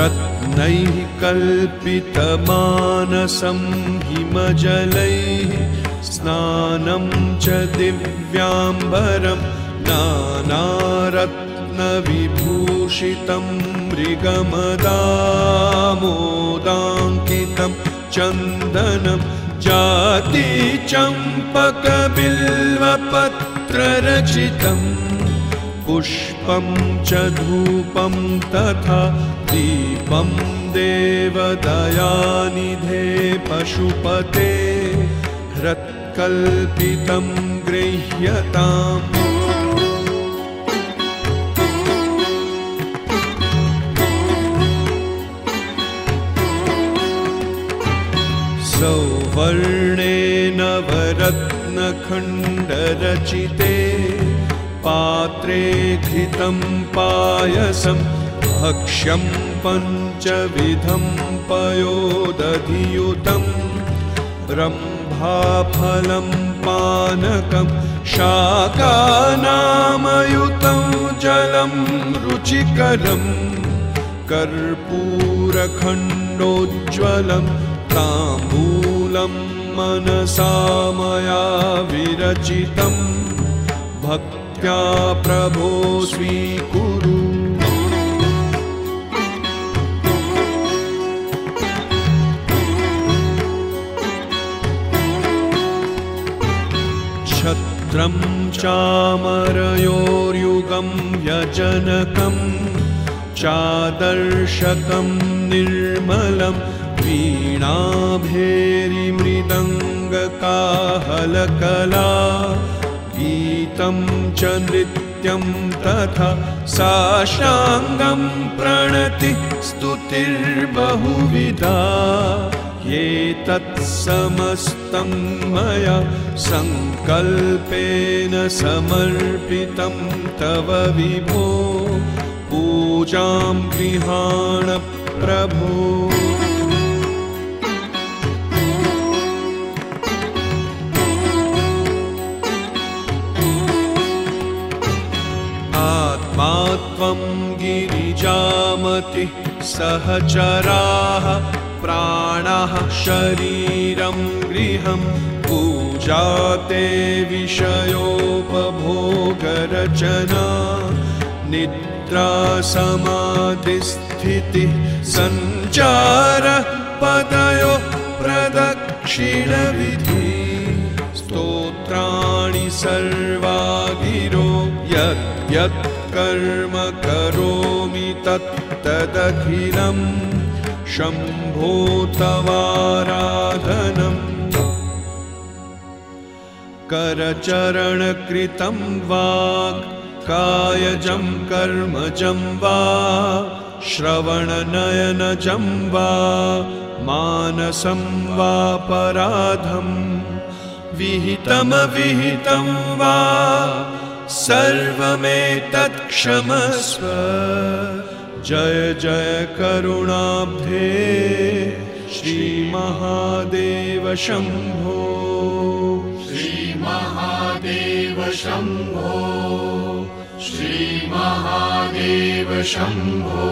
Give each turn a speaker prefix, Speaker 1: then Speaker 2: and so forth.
Speaker 1: रत्नैः कल्पितमानसं हिमजलैः स्नानं च दिव्याम्बरं नानारत्नविभूषितं मृगमदामोदाङ्कितं चन्दनं जातिचम्पकबिल्वपत्ररचितम् पुष्पं च धूपं तथा दीपं देवदयानिधे पशुपते हृत्कल्पितं गृह्यताम्। सौवर्णे नवरत्नखण्डरचिते पात्रे घृतं पायसं भक्ष्यं पञ्चविधं पयोदधियुतं रम्भाफलं पानकं शाकानामयुतं जलं रुचिकरं कर्पूरखण्डोज्ज्वलं ताम्बूलं मनसा मया विरचितं भक् प्रभो स्वीकुरु। छत्रं चामरयोर्युगं व्यजनकं चादर्शकं निर्मलं वीणाभेरिमृदङ्गकाहलकला गीतं च नृत्यं तथा साष्टाङ्गं प्रणति स्तुतिर्बहुविधा। एतत्समस्तं मया सङ्कल्पेन समर्पितं तव विभो। पूजां गृहाण प्रभो गिरिजामति सहचराः प्राणः शरीरं गृहं पूजाते विषयोपभोगरचना। निद्रासमाधिस्थितिः पदयो प्रदक्षिणविधि। स्तोत्राणि सर्वा गिरो यद्यत् कर्म करोमि तत्तदखिलं शम्भो तवाराधनम् करचरणकृतं वा कायजं कर्मजं वा श्रवणनयनजं वा मानसं वापराधम् विहितमविहितं वा सर्वमेतत्क्षमस्व जय जय करुणाब्धे श्रीमहादेव शम्भो।
Speaker 2: श्रीमहादेव शम्भो। श्रीमहादेव शम्भो